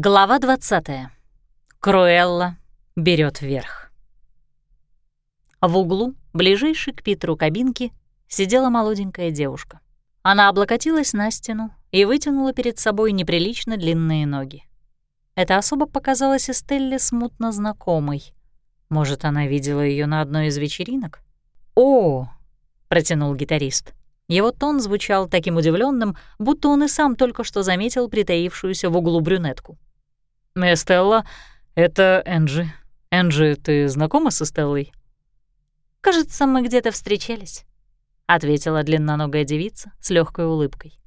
Глава 20. Круэлла берет верх. В углу, ближайшей к Питеру кабинки, сидела молоденькая девушка. Она облокотилась на стену и вытянула перед собой неприлично длинные ноги. Эта особа показалась Эстелле смутно знакомой. Может, она видела ее на одной из вечеринок? «О!» — протянул гитарист. Его тон звучал таким удивленным, будто он и сам только что заметил притаившуюся в углу брюнетку. «Эстелла, это Энджи. Энджи, ты знакома с Эстеллой?» «Кажется, мы где-то встречались», — ответила длинноногая девица с легкой улыбкой.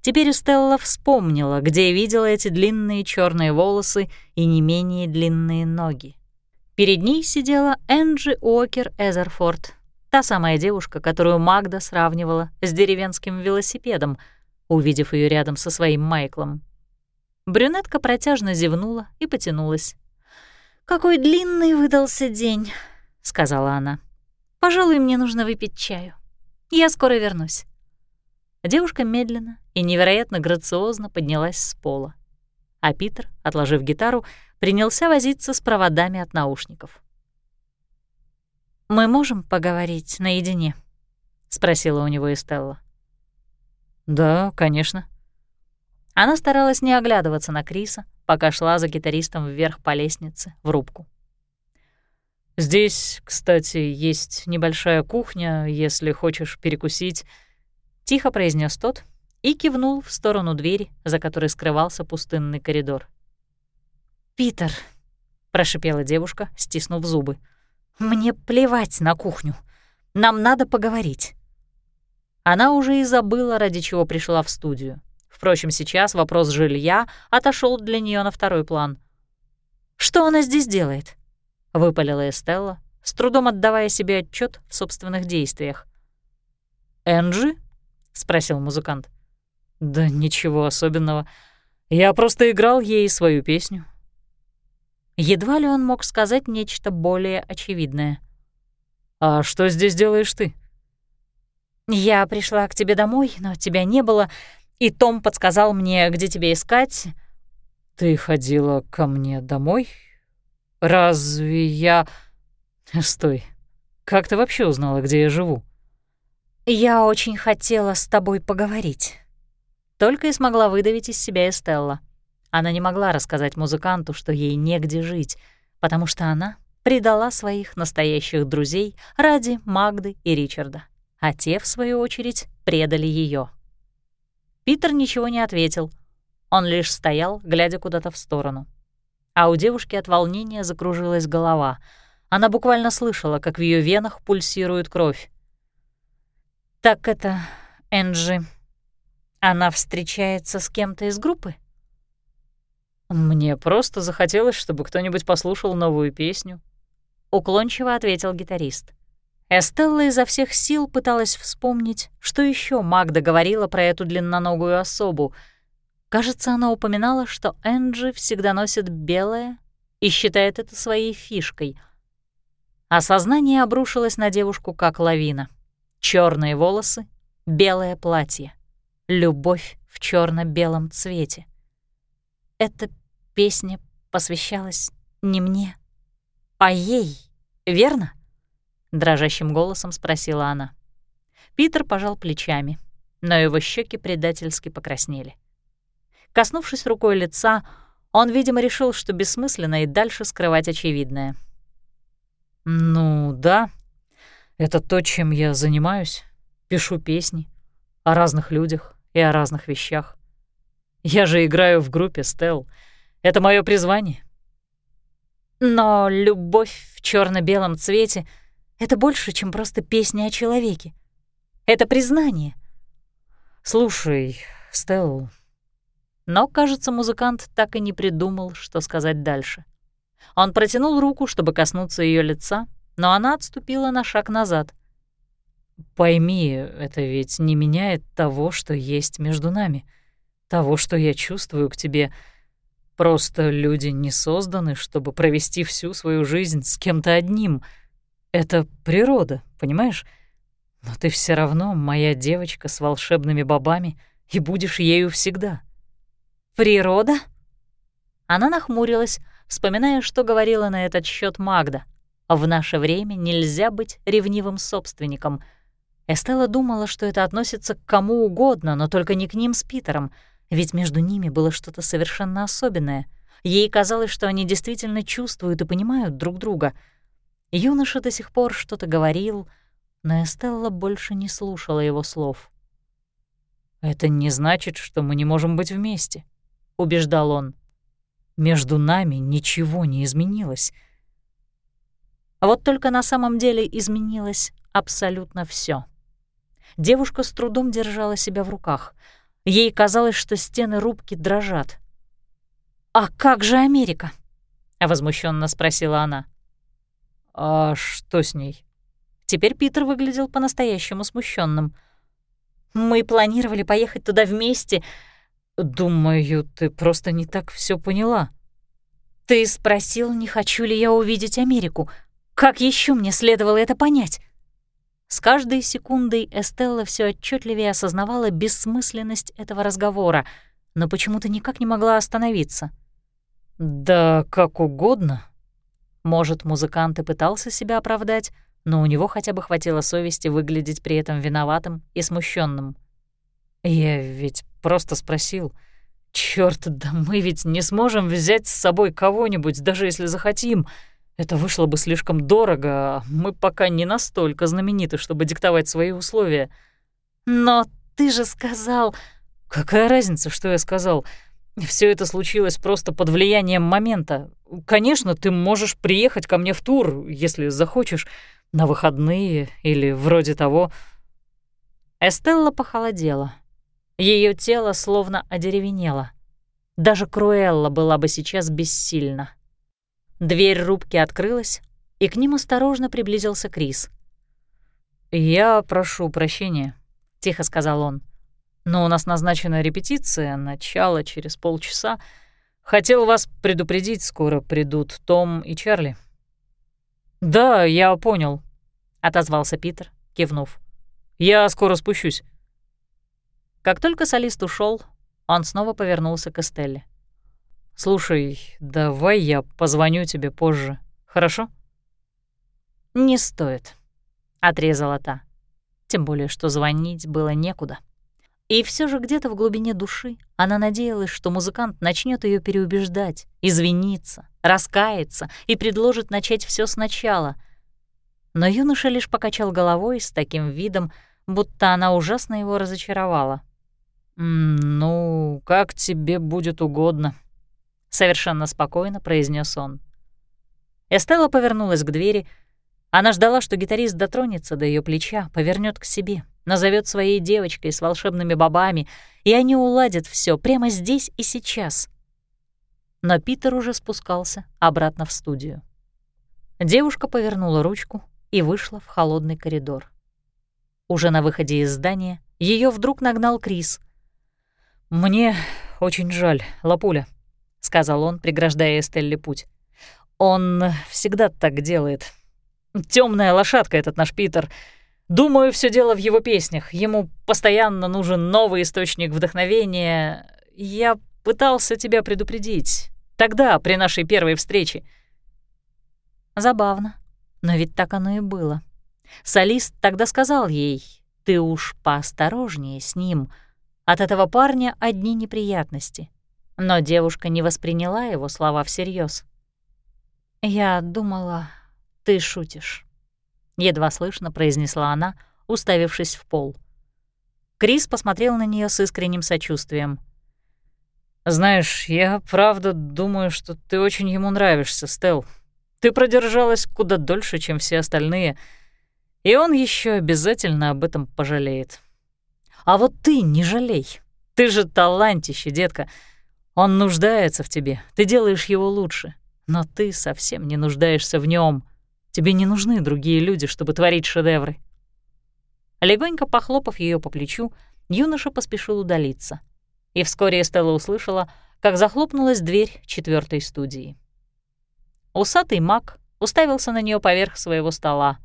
Теперь Стелла вспомнила, где видела эти длинные черные волосы и не менее длинные ноги. Перед ней сидела Энджи Уокер Эзерфорд, Та самая девушка, которую Магда сравнивала с деревенским велосипедом, увидев ее рядом со своим Майклом. Брюнетка протяжно зевнула и потянулась. «Какой длинный выдался день», — сказала она. «Пожалуй, мне нужно выпить чаю. Я скоро вернусь». Девушка медленно и невероятно грациозно поднялась с пола. А Питер, отложив гитару, принялся возиться с проводами от наушников. «Мы можем поговорить наедине?» — спросила у него Эстелла. «Да, конечно». Она старалась не оглядываться на Криса, пока шла за гитаристом вверх по лестнице в рубку. «Здесь, кстати, есть небольшая кухня, если хочешь перекусить», — тихо произнес тот и кивнул в сторону двери, за которой скрывался пустынный коридор. «Питер», — прошипела девушка, стиснув зубы, — мне плевать на кухню. Нам надо поговорить. Она уже и забыла, ради чего пришла в студию. Впрочем, сейчас вопрос жилья отошел для нее на второй план. «Что она здесь делает?» — выпалила Эстелла, с трудом отдавая себе отчет в собственных действиях. «Энджи?» — спросил музыкант. «Да ничего особенного. Я просто играл ей свою песню. Едва ли он мог сказать нечто более очевидное. «А что здесь делаешь ты?» «Я пришла к тебе домой, но тебя не было, и Том подсказал мне, где тебя искать». «Ты ходила ко мне домой? Разве я...» «Стой, как ты вообще узнала, где я живу?» «Я очень хотела с тобой поговорить». Только и смогла выдавить из себя Эстелла. Она не могла рассказать музыканту, что ей негде жить, потому что она предала своих настоящих друзей ради Магды и Ричарда, а те, в свою очередь, предали ее. Питер ничего не ответил. Он лишь стоял, глядя куда-то в сторону. А у девушки от волнения закружилась голова. Она буквально слышала, как в ее венах пульсирует кровь. «Так это Энджи. Она встречается с кем-то из группы?» «Мне просто захотелось, чтобы кто-нибудь послушал новую песню», — уклончиво ответил гитарист. Эстелла изо всех сил пыталась вспомнить, что еще Магда говорила про эту длинноногую особу. Кажется, она упоминала, что Энджи всегда носит белое и считает это своей фишкой. Осознание обрушилось на девушку как лавина. Черные волосы, белое платье, любовь в черно белом цвете. Эта песня посвящалась не мне, а ей, верно? Дрожащим голосом спросила она. Питер пожал плечами, но его щеки предательски покраснели. Коснувшись рукой лица, он, видимо, решил, что бессмысленно и дальше скрывать очевидное. «Ну да, это то, чем я занимаюсь. Пишу песни о разных людях и о разных вещах. Я же играю в группе Стел. Это мое призвание. Но любовь в черно белом цвете — это больше, чем просто песня о человеке. Это признание. Слушай, Стел... Но, кажется, музыкант так и не придумал, что сказать дальше. Он протянул руку, чтобы коснуться ее лица, но она отступила на шаг назад. «Пойми, это ведь не меняет того, что есть между нами того, что я чувствую к тебе. Просто люди не созданы, чтобы провести всю свою жизнь с кем-то одним. Это природа, понимаешь? Но ты все равно моя девочка с волшебными бобами и будешь ею всегда. Природа? Она нахмурилась, вспоминая, что говорила на этот счет Магда. В наше время нельзя быть ревнивым собственником. Эстелла думала, что это относится к кому угодно, но только не к ним с Питером, ведь между ними было что-то совершенно особенное. Ей казалось, что они действительно чувствуют и понимают друг друга. Юноша до сих пор что-то говорил, но Эстелла больше не слушала его слов. «Это не значит, что мы не можем быть вместе», — убеждал он. «Между нами ничего не изменилось». А вот только на самом деле изменилось абсолютно все. Девушка с трудом держала себя в руках. Ей казалось, что стены рубки дрожат. «А как же Америка?» — возмущенно спросила она. «А что с ней?» Теперь Питер выглядел по-настоящему смущенным. Мы планировали поехать туда вместе. Думаю, ты просто не так все поняла. Ты спросил, не хочу ли я увидеть Америку. Как еще мне следовало это понять? С каждой секундой Эстелла все отчетливее осознавала бессмысленность этого разговора, но почему-то никак не могла остановиться. «Да как угодно». Может, музыкант и пытался себя оправдать, но у него хотя бы хватило совести выглядеть при этом виноватым и смущенным. «Я ведь просто спросил. Чёрт, да мы ведь не сможем взять с собой кого-нибудь, даже если захотим. Это вышло бы слишком дорого, а мы пока не настолько знамениты, чтобы диктовать свои условия». «Но ты же сказал...» «Какая разница, что я сказал?» Все это случилось просто под влиянием момента. Конечно, ты можешь приехать ко мне в тур, если захочешь, на выходные или вроде того. Эстелла похолодела. Ее тело словно одеревенело. Даже Круэлла была бы сейчас бессильна. Дверь рубки открылась, и к ним осторожно приблизился Крис. «Я прошу прощения», — тихо сказал он. «Но у нас назначена репетиция, начало через полчаса. Хотел вас предупредить, скоро придут Том и Чарли». «Да, я понял», — отозвался Питер, кивнув. «Я скоро спущусь». Как только солист ушел, он снова повернулся к Эстелле. «Слушай, давай я позвоню тебе позже, хорошо?» «Не стоит», — отрезала та. Тем более, что звонить было некуда. И все же где-то в глубине души она надеялась, что музыкант начнет ее переубеждать, извиниться, раскается и предложит начать все сначала. Но юноша лишь покачал головой с таким видом, будто она ужасно его разочаровала. «Ну, как тебе будет угодно», — совершенно спокойно произнес он. Эстелла повернулась к двери. Она ждала, что гитарист дотронется до ее плеча, повернет к себе, назовет своей девочкой с волшебными бобами, и они уладят все прямо здесь и сейчас. Но Питер уже спускался обратно в студию. Девушка повернула ручку и вышла в холодный коридор. Уже на выходе из здания ее вдруг нагнал Крис. «Мне очень жаль, Лапуля», — сказал он, преграждая Эстелле путь. «Он всегда так делает. Темная лошадка этот наш Питер. Думаю, все дело в его песнях. Ему постоянно нужен новый источник вдохновения. Я пытался тебя предупредить. Тогда, при нашей первой встрече. Забавно. Но ведь так оно и было. Солист тогда сказал ей, «Ты уж поосторожнее с ним. От этого парня одни неприятности». Но девушка не восприняла его слова всерьез. «Я думала, ты шутишь». — едва слышно произнесла она, уставившись в пол. Крис посмотрел на нее с искренним сочувствием. «Знаешь, я правда думаю, что ты очень ему нравишься, Стел. Ты продержалась куда дольше, чем все остальные, и он еще обязательно об этом пожалеет. А вот ты не жалей. Ты же талантище, детка. Он нуждается в тебе, ты делаешь его лучше, но ты совсем не нуждаешься в нем. Тебе не нужны другие люди, чтобы творить шедевры». Легонько похлопав ее по плечу, юноша поспешил удалиться. И вскоре Эстелла услышала, как захлопнулась дверь четвертой студии. Усатый маг уставился на нее поверх своего стола.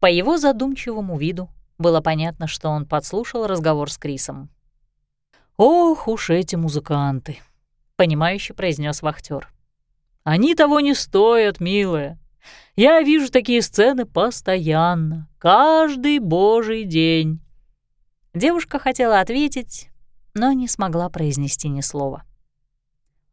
По его задумчивому виду было понятно, что он подслушал разговор с Крисом. «Ох уж эти музыканты!» — понимающе произнес вахтер. Они того не стоят, милая. Я вижу такие сцены постоянно, каждый божий день. Девушка хотела ответить, но не смогла произнести ни слова.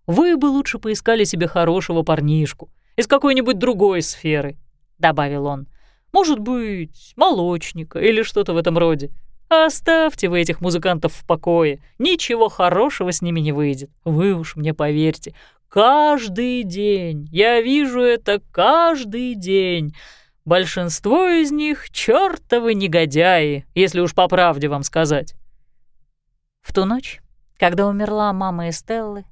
«Вы бы лучше поискали себе хорошего парнишку из какой-нибудь другой сферы», — добавил он. «Может быть, молочника или что-то в этом роде. Оставьте вы этих музыкантов в покое, ничего хорошего с ними не выйдет. Вы уж мне поверьте, каждый день, я вижу это каждый день. Большинство из них — чёртовы негодяи, если уж по правде вам сказать». В ту ночь, когда умерла мама Эстеллы,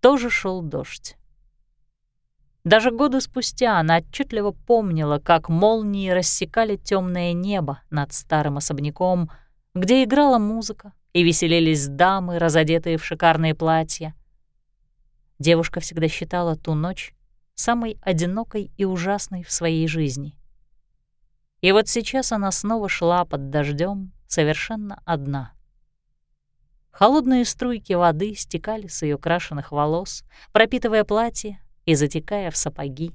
тоже шел дождь. Даже годы спустя она отчетливо помнила, как молнии рассекали темное небо над старым особняком, где играла музыка и веселились дамы, разодетые в шикарные платья. Девушка всегда считала ту ночь самой одинокой и ужасной в своей жизни. И вот сейчас она снова шла под дождем, совершенно одна. Холодные струйки воды стекали с ее крашеных волос, пропитывая платье и затекая в сапоги.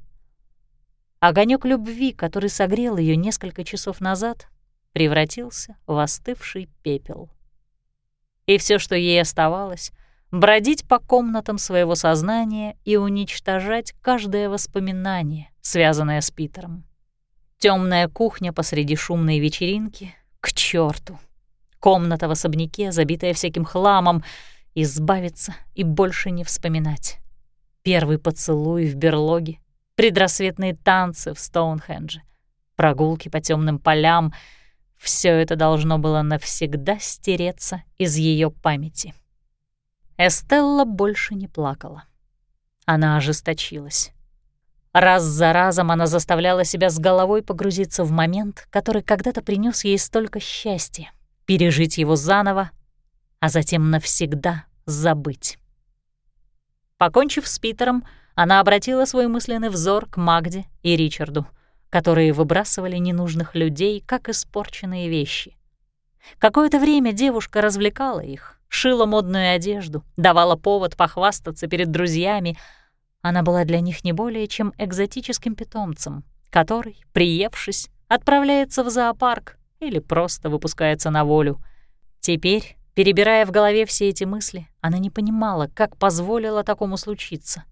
Огонек любви, который согрел ее несколько часов назад, превратился в остывший пепел. И все, что ей оставалось, бродить по комнатам своего сознания и уничтожать каждое воспоминание, связанное с Питером. Темная кухня посреди шумной вечеринки — к черту. Комната в особняке, забитая всяким хламом, избавиться и больше не вспоминать. Первый поцелуй в берлоге, предрассветные танцы в Стоунхендже, прогулки по темным полям — все это должно было навсегда стереться из ее памяти. Эстелла больше не плакала. Она ожесточилась. Раз за разом она заставляла себя с головой погрузиться в момент, который когда-то принес ей столько счастья, пережить его заново, а затем навсегда забыть. Покончив с Питером, она обратила свой мысленный взор к Магде и Ричарду, которые выбрасывали ненужных людей, как испорченные вещи. Какое-то время девушка развлекала их, шила модную одежду, давала повод похвастаться перед друзьями. Она была для них не более чем экзотическим питомцем, который, приевшись, отправляется в зоопарк или просто выпускается на волю. Теперь Перебирая в голове все эти мысли, она не понимала, как позволила такому случиться.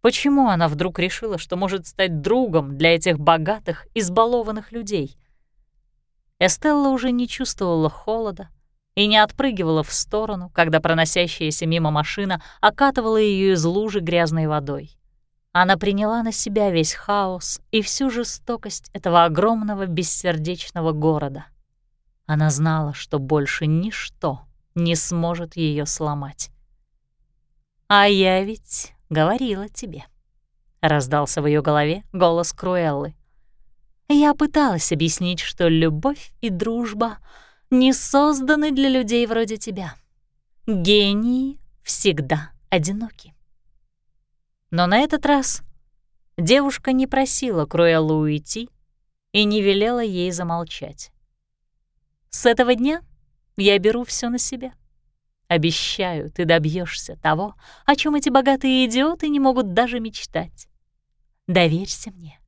Почему она вдруг решила, что может стать другом для этих богатых, избалованных людей? Эстелла уже не чувствовала холода и не отпрыгивала в сторону, когда проносящаяся мимо машина окатывала ее из лужи грязной водой. Она приняла на себя весь хаос и всю жестокость этого огромного бессердечного города. Она знала, что больше ничто не сможет ее сломать. «А я ведь говорила тебе», — раздался в ее голове голос Круэллы. «Я пыталась объяснить, что любовь и дружба не созданы для людей вроде тебя. Гении всегда одиноки». Но на этот раз девушка не просила Круэллу уйти и не велела ей замолчать. С этого дня я беру все на себя. Обещаю, ты добьешься того, о чем эти богатые идиоты не могут даже мечтать. Доверься мне.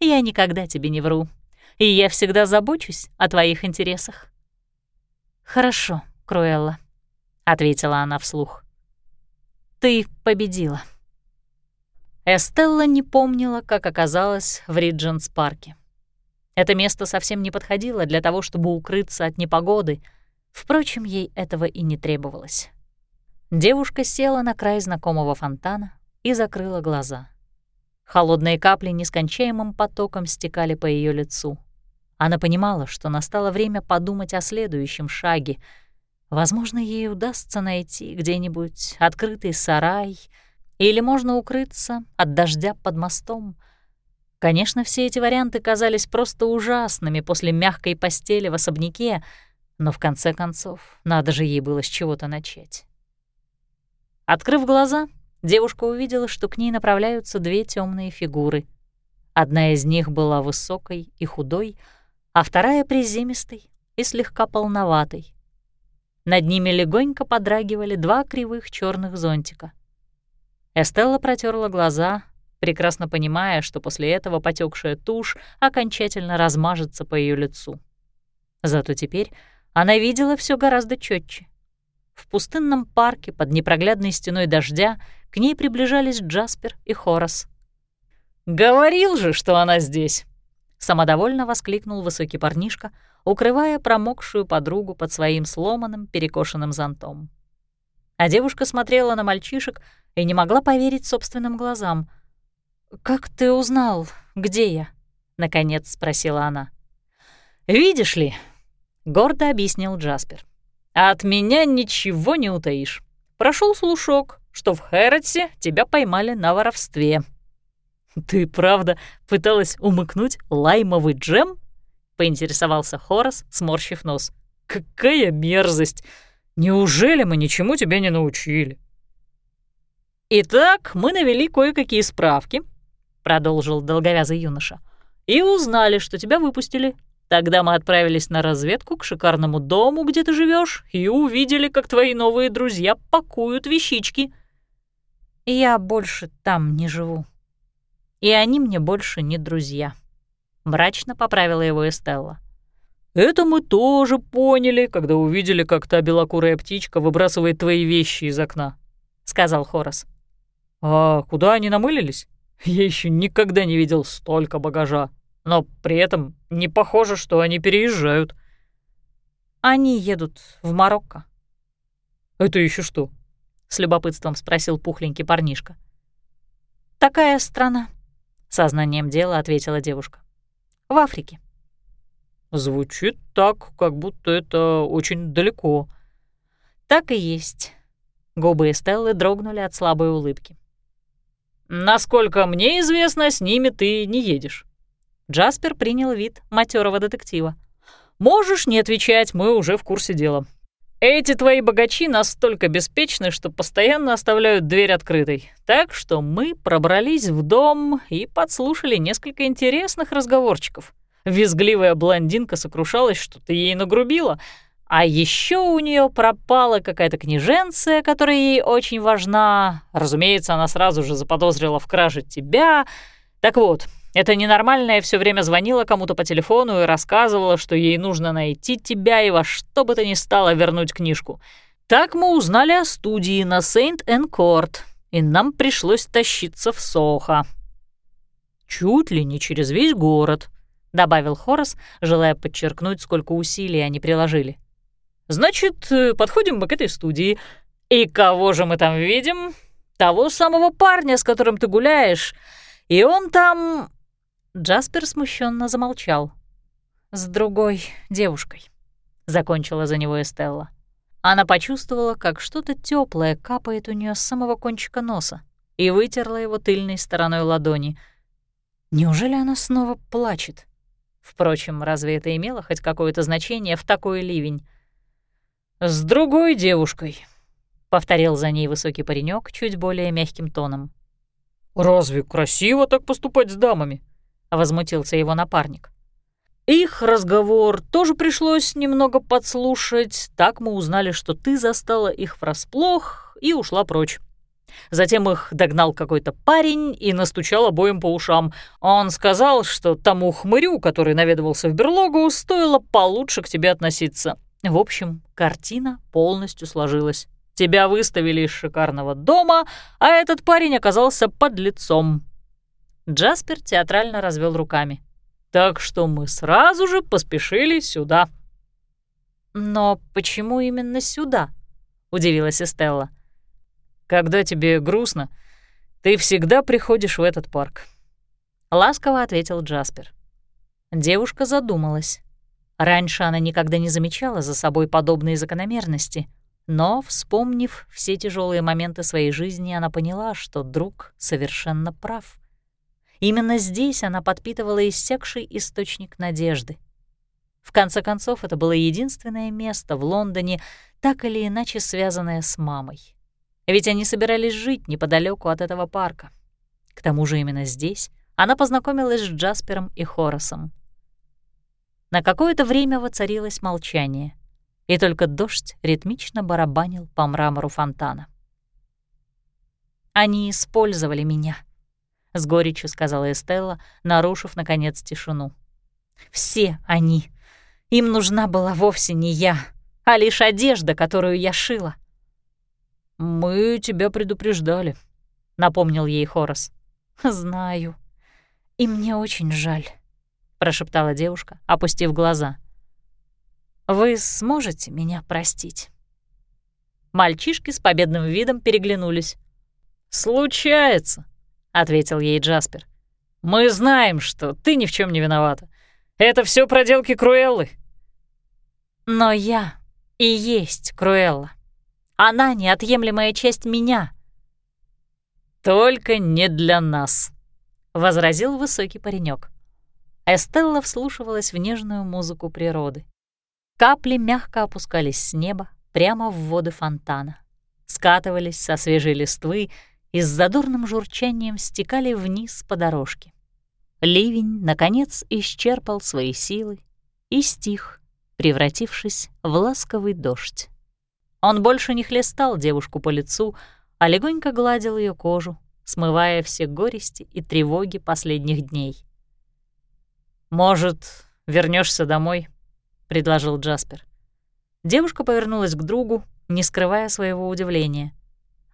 Я никогда тебе не вру, и я всегда забочусь о твоих интересах. Хорошо, Круэлла, ответила она вслух. Ты победила. Эстелла не помнила, как оказалась в Ридженс-парке. Это место совсем не подходило для того, чтобы укрыться от непогоды — Впрочем, ей этого и не требовалось. Девушка села на край знакомого фонтана и закрыла глаза. Холодные капли нескончаемым потоком стекали по ее лицу. Она понимала, что настало время подумать о следующем шаге. Возможно, ей удастся найти где-нибудь открытый сарай или можно укрыться от дождя под мостом. Конечно, все эти варианты казались просто ужасными после мягкой постели в особняке, но в конце концов, надо же ей было с чего-то начать. Открыв глаза, девушка увидела, что к ней направляются две темные фигуры. Одна из них была высокой и худой, а вторая — приземистой и слегка полноватой. Над ними легонько подрагивали два кривых черных зонтика. Эстелла протерла глаза, прекрасно понимая, что после этого потекшая тушь окончательно размажется по ее лицу. Зато теперь она видела все гораздо четче. В пустынном парке под непроглядной стеной дождя к ней приближались Джаспер и Хорас. «Говорил же, что она здесь!» Самодовольно воскликнул высокий парнишка, укрывая промокшую подругу под своим сломанным перекошенным зонтом. А девушка смотрела на мальчишек и не могла поверить собственным глазам. «Как ты узнал, где я?» — наконец спросила она. «Видишь ли», — гордо объяснил Джаспер, «от меня ничего не утаишь. Прошел слушок, что в Хэротсе тебя поймали на воровстве». «Ты правда пыталась умыкнуть лаймовый джем?» — поинтересовался Хорас, сморщив нос. «Какая мерзость! Неужели мы ничему тебя не научили?» «Итак, мы навели кое-какие справки», — продолжил долговязый юноша, «и узнали, что тебя выпустили. Тогда мы отправились на разведку к шикарному дому, где ты живешь, и увидели, как твои новые друзья пакуют вещички». «Я больше там не живу. И они мне больше не друзья», — мрачно поправила его Эстелла. «Это мы тоже поняли, когда увидели, как та белокурая птичка выбрасывает твои вещи из окна», — сказал Хорас. «А куда они намылились? Я еще никогда не видел столько багажа, но при этом не похоже, что они переезжают». «Они едут в Марокко». «Это еще что?» — с любопытством спросил пухленький парнишка. «Такая страна», — сознанием дела ответила девушка. «В Африке». Звучит так, как будто это очень далеко. Так и есть. Губы Эстеллы дрогнули от слабой улыбки. Насколько мне известно, с ними ты не едешь. Джаспер принял вид матерого детектива. Можешь не отвечать, мы уже в курсе дела. Эти твои богачи настолько беспечны, что постоянно оставляют дверь открытой. Так что мы пробрались в дом и подслушали несколько интересных разговорчиков. Визгливая блондинка сокрушалась, что ты ей нагрубила. А еще у нее пропала какая-то княженция, которая ей очень важна. Разумеется, она сразу же заподозрила в краже тебя. Так вот, эта ненормальная все время звонила кому-то по телефону и рассказывала, что ей нужно найти тебя и во что бы то ни стало вернуть книжку. Так мы узнали о студии на Сейнт-Энкорт, и нам пришлось тащиться в Сохо. Чуть ли не через весь город — добавил Хорас, желая подчеркнуть, сколько усилий они приложили. «Значит, э, подходим мы к этой студии. И кого же мы там видим? Того самого парня, с которым ты гуляешь. И он там...» Джаспер смущенно замолчал. «С другой девушкой», — закончила за него Эстелла. Она почувствовала, как что-то теплое капает у нее с самого кончика носа и вытерла его тыльной стороной ладони. Неужели она снова плачет? Впрочем, разве это имело хоть какое-то значение в такой ливень? «С другой девушкой», — повторил за ней высокий паренек чуть более мягким тоном. «Разве красиво так поступать с дамами?» — возмутился его напарник. «Их разговор тоже пришлось немного подслушать. Так мы узнали, что ты застала их врасплох и ушла прочь. Затем их догнал какой-то парень и настучал обоим по ушам. Он сказал, что тому хмырю, который наведывался в берлогу, стоило получше к тебе относиться. В общем, картина полностью сложилась. Тебя выставили из шикарного дома, а этот парень оказался под лицом. Джаспер театрально развел руками. Так что мы сразу же поспешили сюда. «Но почему именно сюда?» — удивилась Эстелла. Когда тебе грустно, ты всегда приходишь в этот парк. Ласково ответил Джаспер. Девушка задумалась. Раньше она никогда не замечала за собой подобные закономерности, но, вспомнив все тяжелые моменты своей жизни, она поняла, что друг совершенно прав. Именно здесь она подпитывала иссякший источник надежды. В конце концов, это было единственное место в Лондоне, так или иначе связанное с мамой. Ведь они собирались жить неподалеку от этого парка. К тому же именно здесь она познакомилась с Джаспером и Хорасом. На какое-то время воцарилось молчание, и только дождь ритмично барабанил по мрамору фонтана. Они использовали меня», — с горечью сказала Эстелла, нарушив, наконец, тишину. «Все они. Им нужна была вовсе не я, а лишь одежда, которую я шила». «Мы тебя предупреждали», — напомнил ей Хорос. «Знаю. И мне очень жаль», — прошептала девушка, опустив глаза. «Вы сможете меня простить?» Мальчишки с победным видом переглянулись. «Случается», — ответил ей Джаспер. «Мы знаем, что ты ни в чем не виновата. Это все проделки Круэллы». «Но я и есть Круэлла. Она — неотъемлемая часть меня». «Только не для нас», — возразил высокий паренек. Эстелла вслушивалась в нежную музыку природы. Капли мягко опускались с неба прямо в воды фонтана, скатывались со свежей листвы и с задорным журчанием стекали вниз по дорожке. Ливень, наконец, исчерпал свои силы и стих, превратившись в ласковый дождь. Он больше не хлестал девушку по лицу, а легонько гладил ее кожу, смывая все горести и тревоги последних дней. «Может, вернешься домой?» — предложил Джаспер. Девушка повернулась к другу, не скрывая своего удивления.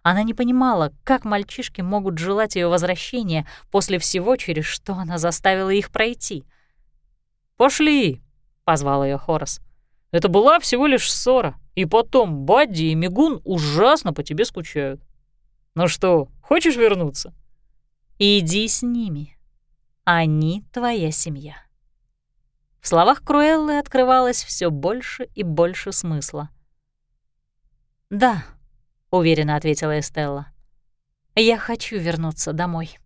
Она не понимала, как мальчишки могут желать ее возвращения после всего, через что она заставила их пройти. «Пошли!» — позвал ее Хорос. «Это была всего лишь ссора, и потом Бадди и Мигун ужасно по тебе скучают. Ну что, хочешь вернуться?» «Иди с ними. Они твоя семья». В словах Круэллы открывалось все больше и больше смысла. «Да», — уверенно ответила Эстелла. «Я хочу вернуться домой».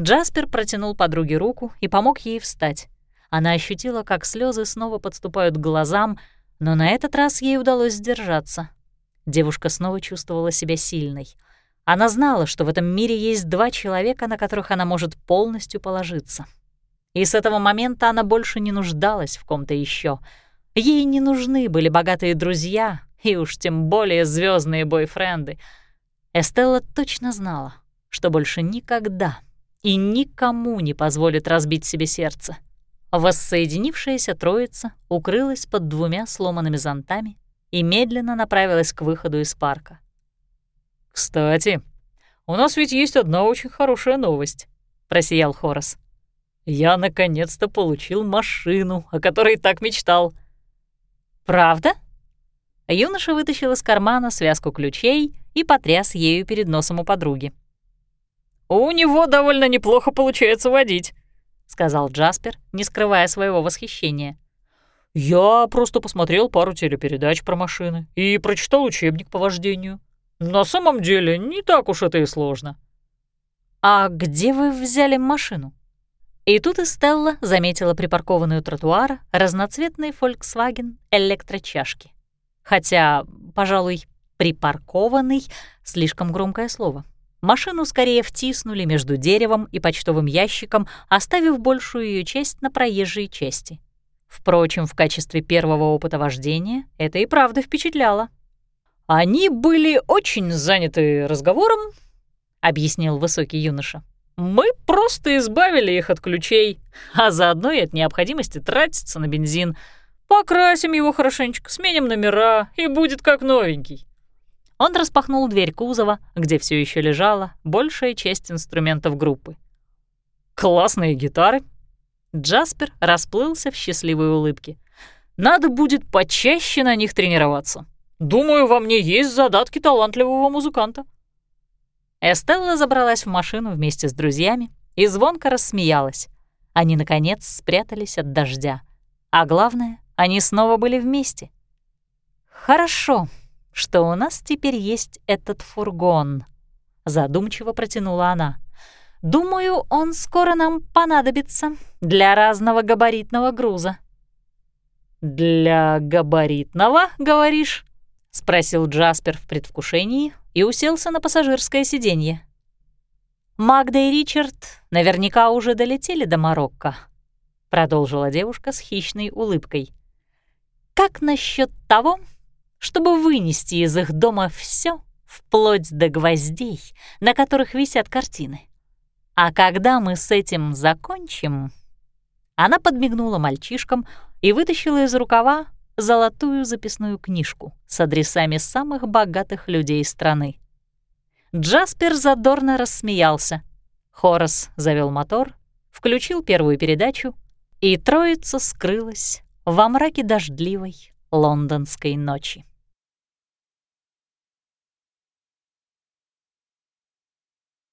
Джаспер протянул подруге руку и помог ей встать. Она ощутила, как слезы снова подступают к глазам, но на этот раз ей удалось сдержаться. Девушка снова чувствовала себя сильной. Она знала, что в этом мире есть два человека, на которых она может полностью положиться — и с этого момента она больше не нуждалась в ком-то еще. Ей не нужны были богатые друзья и уж тем более звездные бойфренды. Эстелла точно знала, что больше никогда и никому не позволит разбить себе сердце. Воссоединившаяся троица укрылась под двумя сломанными зонтами и медленно направилась к выходу из парка. «Кстати, у нас ведь есть одна очень хорошая новость», — просиял Хорос. Я наконец-то получил машину, о которой так мечтал. Правда? Юноша вытащил из кармана связку ключей и потряс ею перед носом у подруги. «У него довольно неплохо получается водить», — сказал Джаспер, не скрывая своего восхищения. «Я просто посмотрел пару телепередач про машины и прочитал учебник по вождению. На самом деле не так уж это и сложно». «А где вы взяли машину?» И тут Эстелла заметила припаркованную тротуара разноцветный Volkswagen электрочашки. Хотя, пожалуй, «припаркованный» — слишком громкое слово. Машину скорее втиснули между деревом и почтовым ящиком, оставив большую ее часть на проезжей части. Впрочем, в качестве первого опыта вождения это и правда впечатляло. «Они были очень заняты разговором», — объяснил высокий юноша. Мы просто избавили их от ключей, а заодно и от необходимости тратиться на бензин. Покрасим его хорошенечко, сменим номера, и будет как новенький». Он распахнул дверь кузова, где все еще лежала большая часть инструментов группы. «Классные гитары!» Джаспер расплылся в счастливой улыбке. «Надо будет почаще на них тренироваться. Думаю, во мне есть задатки талантливого музыканта». Эстелла забралась в машину вместе с друзьями и звонко рассмеялась. Они, наконец, спрятались от дождя. А главное, они снова были вместе. «Хорошо, что у нас теперь есть этот фургон», — задумчиво протянула она. «Думаю, он скоро нам понадобится для разного габаритного груза». «Для габаритного, говоришь?» — спросил Джаспер в предвкушении, и уселся на пассажирское сиденье. «Магда и Ричард наверняка уже долетели до Марокко», — продолжила девушка с хищной улыбкой. «Как насчет того, чтобы вынести из их дома все, вплоть до гвоздей, на которых висят картины. А когда мы с этим закончим...» Она подмигнула мальчишкам и вытащила из рукава золотую записную книжку с адресами самых богатых людей страны. Джаспер задорно рассмеялся. Хорас завел мотор, включил первую передачу, и троица скрылась во мраке дождливой лондонской ночи.